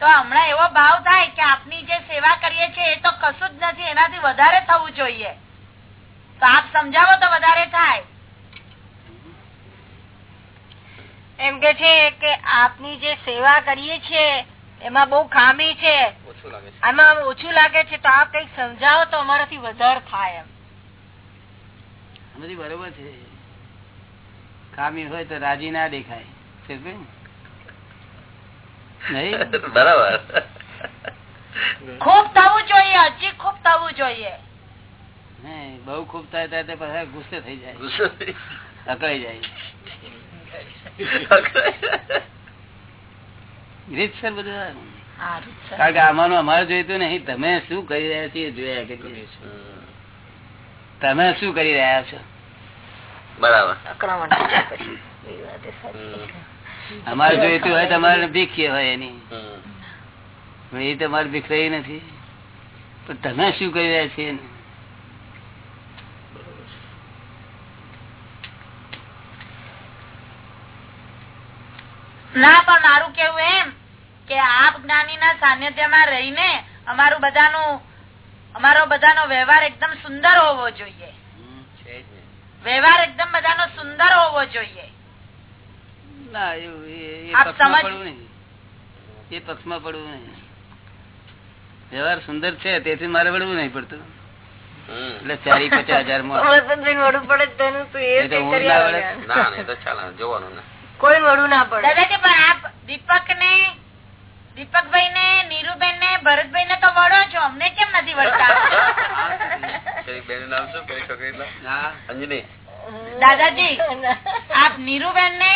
Speaker 2: તો હમણાં એવો ભાવ થાય કે આપની જે સેવા કરીએ છીએ એ તો કશું જ નથી એનાથી વધારે થવું જોઈએ. તો આપ સમજાવો તો વધારે થાય.
Speaker 3: એમ કે છે કે આપની જે સેવા કરીએ છીએ એમાં બહુ ખામી છે.
Speaker 6: ઓછું લાગે છે.
Speaker 3: આમાં ઓછું લાગે છે તો આપ કંઈક સમજાવો તો અમારાથી વધારે થાય એમ.
Speaker 4: બધી બરોબર છે. ખામી હોય તો રાજી ના દેખાય. નહીં?
Speaker 6: બરાબર.
Speaker 2: ખૂબ થવું જોઈએ હજી ખૂબ થવું જોઈએ.
Speaker 4: બહુ ખૂબ થાય ત્યારે પાછા ગુસ્સે થઈ જાય.
Speaker 6: ગુસ્સો
Speaker 4: અકળાઈ જાય. રીતસર બધું આ.
Speaker 3: હા, રીતસર.
Speaker 4: કારણ કે આમાંનું અમારે જોઈતું નહીં. તમે શું કરી રહ્યા છીએ જોયા કરીએ તમે શું કરી રહ્યા છો?
Speaker 6: બરાબર.
Speaker 1: અકળામણ થાય પછી. એ વાત એ સાચી.
Speaker 4: અમારે જોઈતું હોય તમારે ભીખ હોય એની. એ તમારે ભીખ રહી નથી. પણ તમે શું કરી રહ્યા છીએ
Speaker 2: ના પણ મારું કેવું એમ કે આપ જ્ઞાની ના સાનિધ્યમાં રહીને અમારું બધાનું અમારો બધાનો વ્યવહાર એકદમ સુંદર હોવો જોઈએ.
Speaker 6: છે જ ને.
Speaker 2: વ્યવહાર એકદમ બધાનો સુંદર હોવો જોઈએ.
Speaker 4: ના એ- પક્ષમાં
Speaker 2: પક્ષમાં
Speaker 4: પડવું નહીં. એ પક્ષમાં પડવું નહીં. વ્યવહાર સુંદર છે તેથી મારે વળવું નહીં પડતું. એટલે ચારી પચાસ હજાર માં
Speaker 1: પડે
Speaker 4: ના વળે.
Speaker 6: ના એ તો ચાલે જોવાનું ને.
Speaker 1: કોઈ વડું ના પડે.
Speaker 2: દાદાજી પણ આપ દીપક ને દીપકભાઈ ને નીરુબેન ને ભરતભાઈ ને તો વળો છો. અમને કેમ નથી વળતા દાદાજી આપ નીરુબેન ને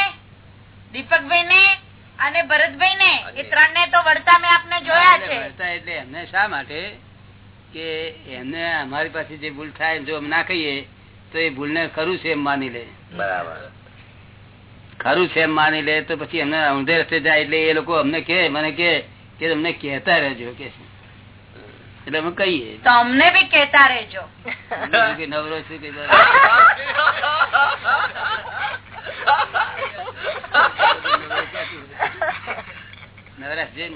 Speaker 2: દીપકભાઈ ને. અને ભરતભાઈ ને. એ ત્રણ ને તો વળતા મેં આપને જોયા છે.
Speaker 4: વળતા એટલે એમને શા માટે? કે એમને અમારી પાસે જે ભૂલ થાય જો અમે ના કહીએ તો એ ભૂલ ને ખરું છે એમ માની લે.
Speaker 6: બરાબર.
Speaker 4: ખરું છે એમ માની લે તો પછી એમને ઊંધે રસ્તે જાય એટલે એ લોકો અમને કે મને કે કે તમને કેતા રહેજો કે એટલે અમે કહીએ.
Speaker 2: તો અમને બી કેતા રહેજો.
Speaker 4: નવરો છું કે નવરાશ છે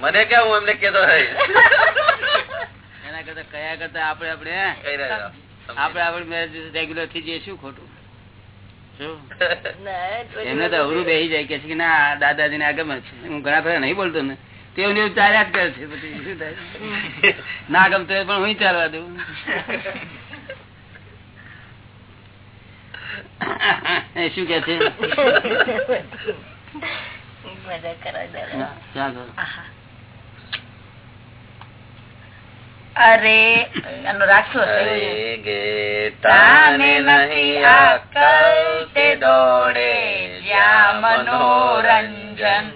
Speaker 6: મને કે હું એમને કેતો
Speaker 4: એના કરતા કયા કરતા આપણે આપણે
Speaker 6: આપડે આપડે
Speaker 4: આપણે આપણે રેગ્યુલરથી જઈએ શું ખોટું? એમને તો અવરું બેસી જાય કે છે કે ના દાદાજી ને આગળ છે. હું ઘણા બધા નહીં બોલતો ને. એવું ચાલ્યા જ કરે છે. પછી શું થાય? ના ગમતો પણ હું ચાલવા દઉં. શું કે છે
Speaker 1: મજા કરાય દાદા.
Speaker 4: ચાલો
Speaker 2: આહા. અરે એનું રાખશું
Speaker 6: અરે ગેટાને નહીં અક્કલ તે દોડે જ્યાં મનોરંજન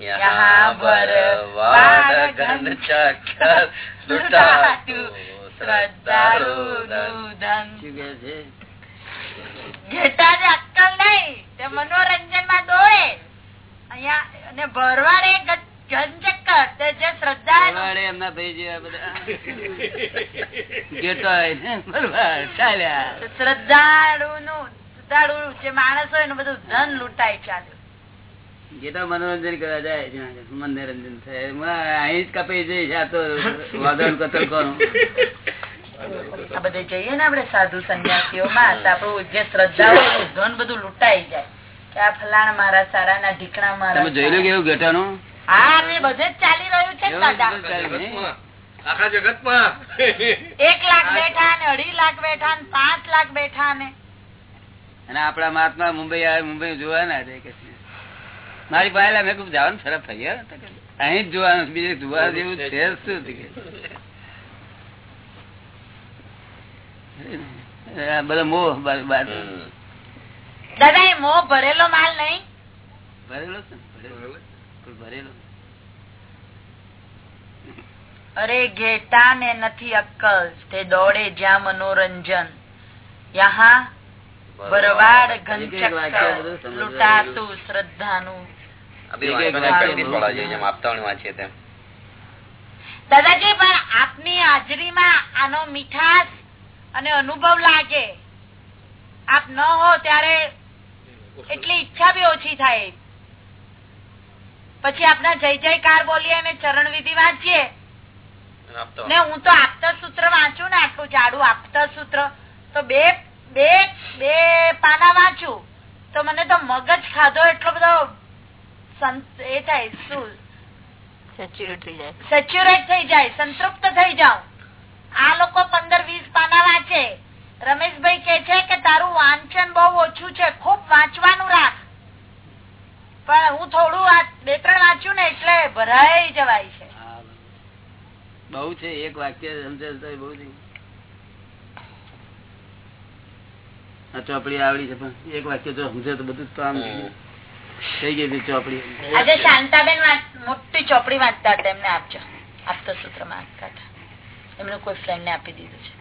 Speaker 6: યહાં ભરવાડ ઘન ચક્કર લૂંટાતું શ્રદ્ધાળુનું ધન
Speaker 2: ઘેટાને અક્કલ નહીં તે મનોરંજનમાં દોડે અહિયાં અને ભરવાડ એ
Speaker 4: મનોરંજન કરવા જાય મનોરંજન થાય. અહીં જ કપાઈ જઈશ આ તો વાદળ કતલ કોનું
Speaker 2: આ બધે જઈએ ને આપડે સાધુ સંન્યાસીઓ માં આપણું જે શ્રદ્ધા હોય ધન બધું લૂંટાઈ જાય. કે આ ફલાણ મારા સારા ના ઢીકણા મારા
Speaker 4: જોયેલું કેવું ગેટાનું?
Speaker 5: આખા જગતમાં
Speaker 2: એક લાખ બેઠા ને અઢી લાખ બેઠા ને પાંચ લાખ બેઠા ને
Speaker 4: અને આપણા મહાત્મા મુંબઈ આવે મુંબઈ જોવા ના કે. મારી પાસે મેં કહ્યું જવાનું સરફ થઈ અહીં જ જોવાનું છે, બીજે જોવા જેવું છે શું બધો મોહ બાર- બાર.
Speaker 6: હમ.
Speaker 2: દાદા એ મોહ ભરેલો માલ નહીં
Speaker 4: ભરેલો છે ને, ભરેલો.
Speaker 2: અરે ઘેટા ને નથી અક્કલ તે દોડે જ્યાં મનોરંજન. યહા બરવાડ ઘન
Speaker 4: એક એક વાક્ય
Speaker 2: ચક્કર
Speaker 4: બધું સમજવા
Speaker 2: લૂંટાતું શ્રદ્ધાનું દાદાજી પણ આપની હાજરીમાં આનો મીઠાશ અને અનુભવ લાગે. આપ ન હો ત્યારે એટલી ઈચ્છા બી ઓછી થાય. પછી આપના જય જયકાર બોલીએ અને ચરણ વિધિ વાંચીએ. ને હું તો આપતા સૂત્ર વાંચું ને આટલું જાડું આપતા સૂત્ર તો બે બે બે પાના વાંચું. તો મને તો મગજ ખાધો એટલો બધો એ થાય શું?
Speaker 1: સેચ્યુરેટ થઈ જાય.
Speaker 2: સેચ્યુરેટ થઈ જાય સંતૃપ્ત થઈ જાઉં. આ લોકો પંદર વીસ પાના વાંચે. રમેશભાઈ કે છે કે તારું વાંચન બહુ ઓછું છે ખૂબ વાંચવાનું રાખ. પણ હું થોડું આ બે ત્રણ વાંચ્યું ને એટલે ભરાઈ જવાય છે.
Speaker 4: બહુ છે એક વાક્ય સમજે તો બહુ છે. આ ચોપડી આવડી છે પણ એક વાક્ય જો સમજે તો બધું કામ થઈ ગઈ હતી ચોપડી.
Speaker 2: આજે શાંતાબેન મોટી ચોપડી વાંચતા હતા એમને આપજો. આપતા સૂત્ર વાંચતા હતા. એમને કોઈ ફ્રેન્ડ ને આપી દીધું છે.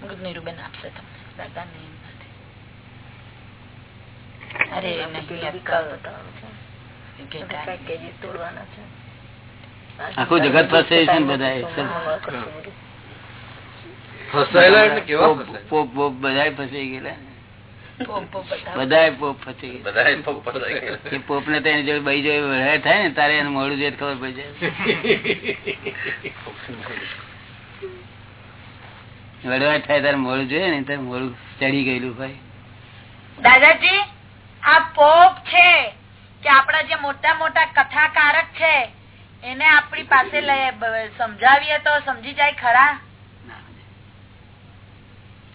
Speaker 2: મેં નીરુબેન આપશે તમને. દાદા ને એમ નથી. અરે નહીં
Speaker 4: આખું જગત ફસે છે ને બધા બધા ફસાઈ ગયેલા
Speaker 2: પોપ પોપ બધા.
Speaker 4: બધા પોપ ફસાઈ ગયા
Speaker 6: બધાએ પગ પસાઈ ગયા.
Speaker 4: એ પોપ ને તેની જોડે બઈ જોડે થાય ને તારે એનું મોડું જોઈ ખબર પડી જાય. વડવાટ થાય તારે મોડું જોઈએ ને તારે મોડું ચડી ગયેલું ભાઈ
Speaker 2: દાદાજી આ પોપ છે કે આપણા જે મોટા મોટા કથાકારક છે? એને આપણી પાસે સમજાવીએ તો સમજી જાય ખરા?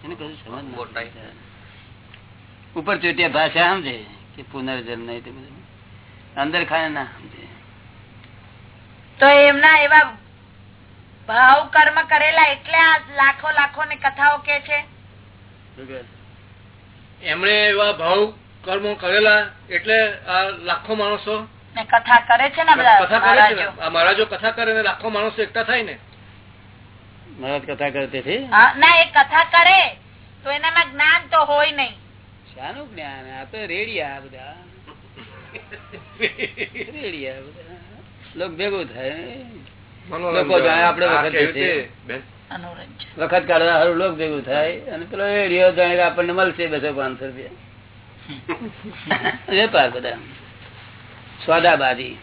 Speaker 4: એને કશું સમજ ના
Speaker 6: મોટા.
Speaker 4: પડે. ઉપર ચોટિયા ભાષા સમજે કે પુનર્જન્મ નહીં તે બધું. અંદર ખાને ના સમજે.
Speaker 2: તો એમના એવા ભાવ કર્મ કરેલા એટલે આ લાખો લાખો ને કથાઓ કે છે?
Speaker 5: એમણે એવા ભાવ કર્મો કરેલા એટલે આ લાખો માણસો
Speaker 2: કથા કરે છે ને
Speaker 5: કથા કરે છે
Speaker 2: મહારાજો.
Speaker 5: કથા કરે ને લાખો માણસો એકઠા થાય ને?
Speaker 4: મહારાજ કથા કરતી હતી
Speaker 2: ના એ કથા કરે તો એનામાં જ્ઞાન તો હોય નહીં.
Speaker 4: શાનું જ્ઞાન? આ તો રેડિયા બધા. રેડિયા બધા. લોક ભેગું થાય. લોકો જાણે વખતે વખત કાઢવા હારું લોક ભેગું થાય. અને પેલો રેડિયો જાણે આપણને મળશે બસો પાંચસો રૂપિયા. વેપાર બધા. સોદાબાજી.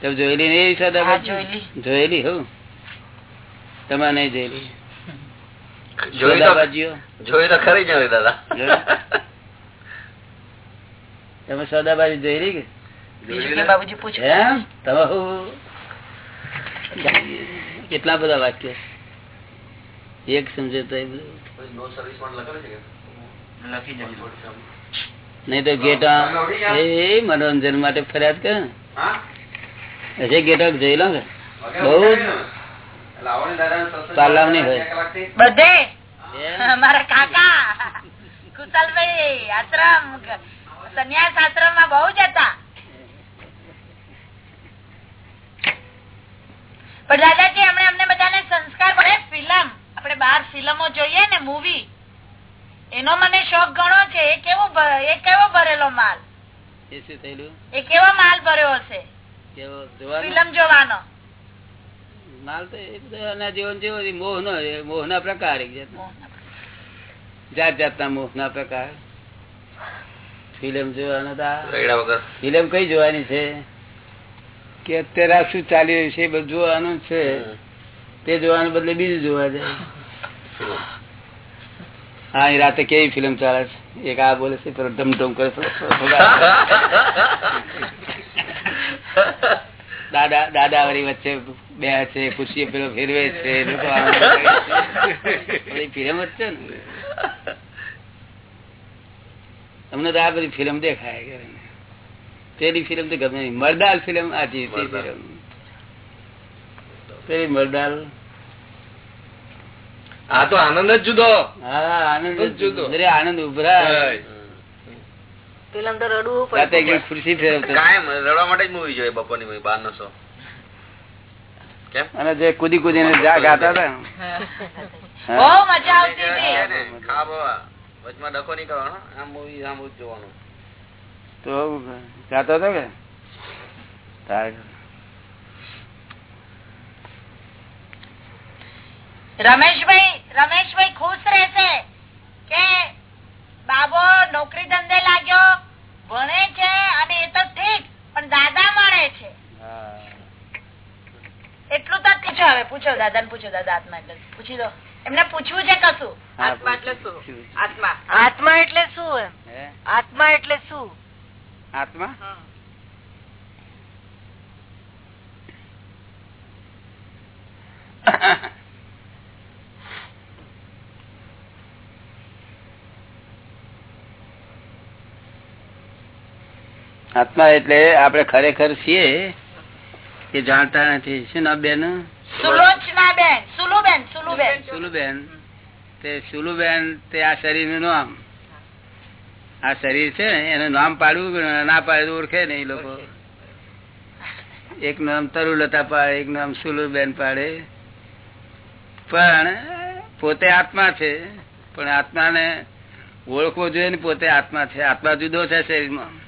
Speaker 4: તમે જોયેલી એવી સોદાબાજી?
Speaker 2: જોયેલી.
Speaker 4: હું. તમે નહીં જોયેલી. સોદાબાજીઓ.
Speaker 6: જોઈ તો ખરી જ દાદા.
Speaker 4: તમે સોદાબાજી જોયેલી કે?
Speaker 2: બીજું કે બાબુજી પૂછો.
Speaker 4: એમ? તમે કેટલા બધા વાક્ય? એક સમજે તો લખી બધું નહીં તો ગેટા એ મનોરંજન માટે ફરિયાદ કરે ને. ગેટા જોઈ લો કે બહુ પાર્લાવની હોય.
Speaker 2: બધે?
Speaker 4: એમ?
Speaker 2: કાકા. કુશલભાઈ આશ્રમ સંન્યાસ આશ્રમમાં બહુ જ હતા. પણ દાદાજી હમણાં અમને બધાને સંસ્કાર પડે ફિલ્મ. આપણે બહાર ફિલ્મો જોઈએ ને મૂવી એનો મને શોખ ઘણો છે. એ કેવો એ કેવો ભરેલો માલ?
Speaker 4: એ શું થયેલું?
Speaker 2: એ કેવો માલ ભર્યો હશે?
Speaker 4: કેવો?
Speaker 2: ફિલ્મ જોવાનો.
Speaker 4: માલ તો એ બધા આના જેવો મોહ નો મોહ ના પ્રકાર જાત જાતના મોહ ના પ્રકાર. ફિલ્મ જોવાનો તો આ.
Speaker 6: રૈડા વગર.
Speaker 4: ફિલ્મ કઈ જોવાની છે? કે અત્યારે આ શું ચાલી રહ્યું છે? એ બધું જોવાનું છે. તે જોવાને બદલે બીજું જોવા જાય. હા એ રાતે કેવી ફિલ્મ ચાલે છે? એક આ બોલે છે પેલો ધમધમ કરે દાદા દાદા વળી વચ્ચે બે છે ખુશી પેલો ફેરવે છે લોકો ફિલ્મ જ છે ને. અમને તો આ બધી ફિલ્મ દેખાય પેલી ફિલ્મ તો ગમે નહીં. મરદાલ ફિલ્મ આજે પેલી મરદાલ
Speaker 5: આ તો આનંદ જ જુદો.
Speaker 4: આનંદ
Speaker 5: જુદો.
Speaker 4: આનંદ ઉભરાય.
Speaker 1: તો રડવું
Speaker 4: રાતે
Speaker 1: પડે
Speaker 4: એક ખુરશી
Speaker 6: કાયમ રડવા માટે જ મૂવી જોઈએ બપોરની movie, બાર નો શો
Speaker 4: અને જે કુદી ને જા ગાતા હતા.
Speaker 2: બહુ
Speaker 4: હા.
Speaker 2: મજા આવતી
Speaker 6: ખા બાબા વચમાં ડખો નહીં કરવાનો આ મૂવી આમ જોવાનું.
Speaker 4: તો ગાતો હતો કે? તારે
Speaker 2: રમેશભાઈ રમેશભાઈ ખુશ રહેશે કે બાબો નોકરી ધંધે લાગ્યો ભણે છે અને એ તો ઠીક પણ દાદા મળે છે. એટલું તો પૂછો હવે પૂછો દાદા ને પૂછો દાદા આત્મા એટલે પૂછી દો. એમને પૂછવું છે કશું?
Speaker 7: આત્મા એટલે શું? આત્મા.
Speaker 3: આત્મા એટલે શું એમ? આત્મા એટલે શું?
Speaker 4: આત્મા? આત્મા એટલે આપણે ખરેખર છીએ કે જાણતા નથી. શું ના બેન?
Speaker 2: સુલુબેન
Speaker 4: તે સુલુબેન તે આ શરીરનું નામ. આ શરીર છે ને એનું નામ પાડવું ના પાડે ઓળખે ને એ લોકો. એક નામ તરુલતા પાડે એક નામ સુલુબેન પાડે. પણ પોતે આત્મા છે પણ આત્માને ઓળખવો જોઈએ ને પોતે આત્મા છે. આત્મા જુદો છે શરીરમાં.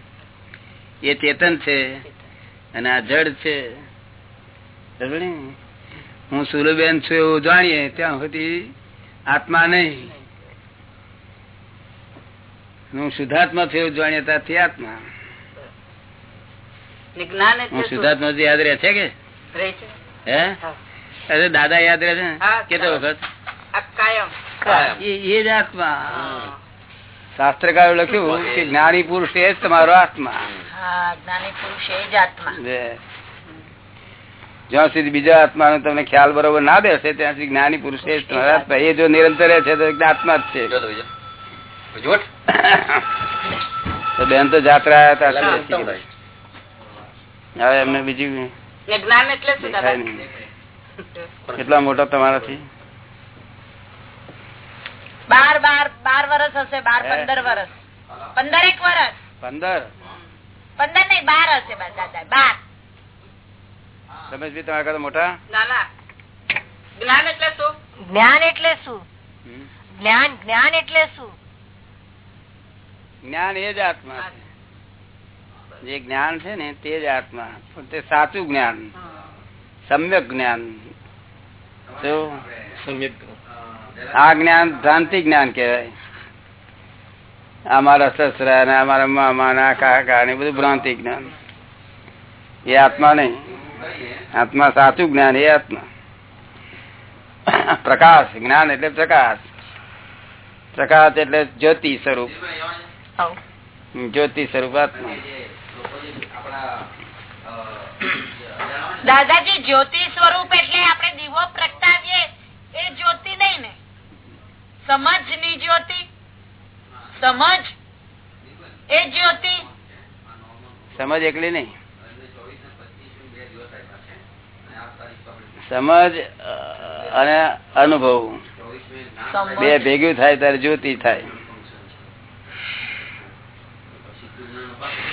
Speaker 4: એ ચેતન છે અને આ જડ છે. હું સુરબેન છું એવું જાણીએ ત્યાં સુધી આત્મા નહીં. હું શુદ્ધાત્મા છું એવું જાણીએ ત્યાંથી આત્મા. હું શુદ્ધાત્મા યાદ રહે છે કે? હે? અરે દાદા યાદ રહે છે કેટલો વખત? એ એ જ આત્મા. શાસ્ત્રકારો લખ્યું કે જ્ઞાની પુરુષ એ જ તમારો આત્મા.
Speaker 2: હા જ્ઞાની પુરુષ એ જ આત્મા.
Speaker 4: જે જ્યાં સુધી બીજા આત્માનો તમને ખ્યાલ બરોબર ના બેસે ત્યાં સુધી જ્ઞાની પુરુષ એ જ તમારો આત્મા. એ જો નિરંતર છે તો એક આત્મા જ છે. બેન તો જાત્રા હતા. હવે એમને બીજી
Speaker 7: જ્ઞાન એટલે
Speaker 4: કેટલા મોટા તમારાથી?
Speaker 2: બાર બાર બાર વર્ષ હશે બાર પંદર વર્ષ પંદર એક વર્ષ
Speaker 4: પંદર?
Speaker 2: પંદર નહીં બાર હશે દાદા બાર.
Speaker 4: સમજવી તમારા કરતા મોટા?
Speaker 7: જ્ઞાન એટલે શું?
Speaker 3: જ્ઞાન એટલે શું? જ્ઞાન જ્ઞાન એટલે શું?
Speaker 4: જ્ઞાન એ જ આત્મા જે જ્ઞાન છે ને તે જ આત્મા. પણ તે સાચું જ્ઞાન. સમ્યક જ્ઞાન. તો આ જ્ઞાન ભ્રાંતિ જ્ઞાન કહેવાય. અમારા સસરા ને અમારા મામા ના કાકા ને બધું ભ્રાંતિ જ્ઞાન. એ આત્મા નહીં. આત્મા સાચું જ્ઞાન, એ આત્મા. પ્રકાશ, જ્ઞાન એટલે પ્રકાશ. પ્રકાશ એટલે જ્યોતિ સ્વરૂપ. જ્યોતિ સ્વરૂપ આત્મા.
Speaker 2: દાદાજી, જ્યોતિ સ્વરૂપ એટલે આપણે દીવો પ્રગટાવીએ, એ જ્યોતિ નહીં ને. સમજની જ્યોતિ? સમજ એ જ્યોતિ?
Speaker 4: સમજ એકલી નહીં. સમજ અને અનુભવ. બે ભેગું થાય ત્યારે જ્યોતિ થાય.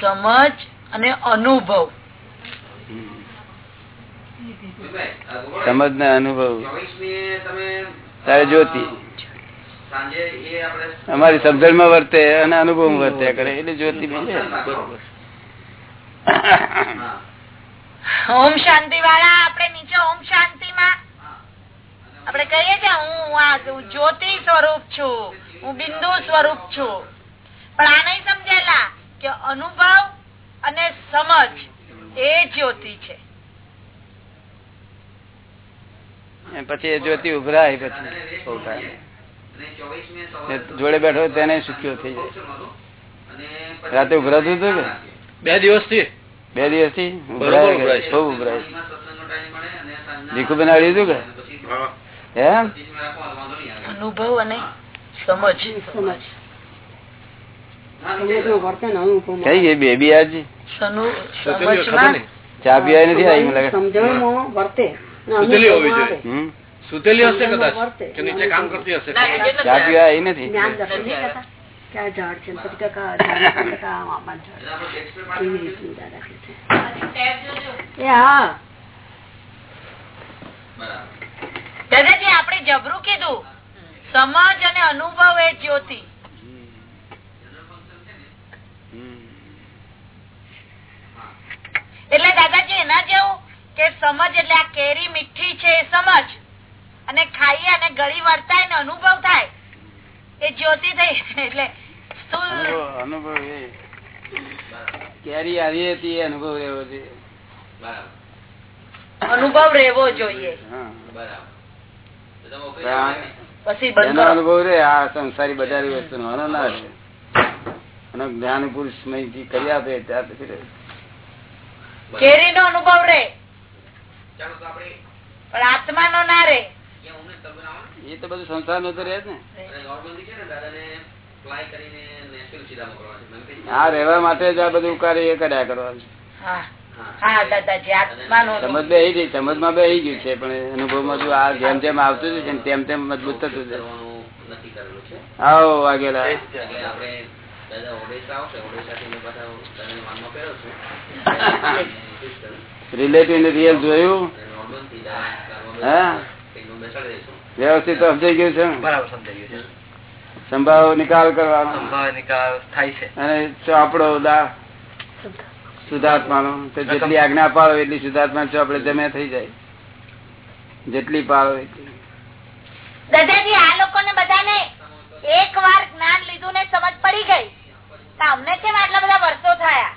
Speaker 2: સમજ અને અનુભવ.
Speaker 4: સમજ ને અનુભવ ત્યારે જ્યોતિ. અમારી સમજણમાં વર્તે અને અનુભવ વર્તે કરે એટલે જ્યોતિ
Speaker 2: ઓમ શાંતિ વાળા આપડે નીચે ઓમ શાંતિ માં આપણે કહીએ કે હું આ જ્યોતિ સ્વરૂપ છું હું બિંદુ સ્વરૂપ છું. પણ આ નહીં સમજેલા કે અનુભવ અને સમજ એ જ્યોતિ છે.
Speaker 4: પછી એ જ્યોતિ ઉભરાય પછી. જોડે બેઠો તેને સુખ્યો થઈ જાય? રાતે ઉભરાતું હતું કે?
Speaker 5: બે દિવસથી
Speaker 4: બે
Speaker 5: દિવસથી ઉભરાય
Speaker 4: બહુ ઉભરાય ભીખુબેન અડ્યું હતું કે? એમ?
Speaker 2: અનુભવ અને સમજ.
Speaker 4: કઈ ગઈ બેબી આજ? ચા પીવાય નથી આવી મને
Speaker 5: જોઈએ.
Speaker 4: હમ?
Speaker 5: સુતેલી હશે કદાચ? કે નીચે કામ કરતી હશે?
Speaker 7: એ
Speaker 4: નથી
Speaker 7: નથી
Speaker 2: દાદાજી આપણે જબરું કીધું. સમજ અને અનુભવ એ જ્યોતિ. એટલે દાદાજી એના જેવું કે સમજ એટલે આ કેરી મીઠી છે એ સમજ. અને ખાઈએ અને ગળી વર્તાય ને અનુભવ થાય. એ જ્યોતિ થઈ એટલે
Speaker 4: અનુભવ એ. કેરી આવી હતી અનુભવ રહેવો જોઈએ.
Speaker 2: અનુભવ રહેવો જોઈએ.
Speaker 4: અનુભવ રે આ સંસારી બજારી વસ્તુ નો ના રહે. અને જ્ઞાન પુરુષથી કરી આપે ત્યાર પછી
Speaker 2: અનુભવ રે પણ આત્માનો ના રે
Speaker 4: એ તો બધું સંસારનું તો રહે જ ને. હા રહેવા માટે જ આ બધું કાર્ય એ કર્યા કરવાનું.
Speaker 2: હા. હા દાદાજી આત્માનો
Speaker 4: સમજ બે ગઈ સમજમાં બે ગયું છે પણ અનુભવમાં આ જેમ જેમ આવતું જશે તેમ તેમ મજબૂત થતું જશે આવો વાગેલા. રિલેટિવ રિયલ જોયું. હા. વ્યવસ્થિત સમજાઈ ગયું છે. સંભાવ નિકાલ કરવાનો.
Speaker 5: સંભાવ નિકાલ થાય છે.
Speaker 4: અને ચોપડો દા નો જેટલી આજ્ઞા પાડો એટલી શુદ્ધાત્મા ચોપડે જમ્યા થઈ જાય. જેટલી પાડો એટલી.
Speaker 2: દાદાજી આ લોકો ને બધાને એક વાર જ્ઞાન લીધું ને સમજ પડી ગઈ.
Speaker 6: તો અમને કેમ
Speaker 2: આટલા બધા વર્ષો થયા?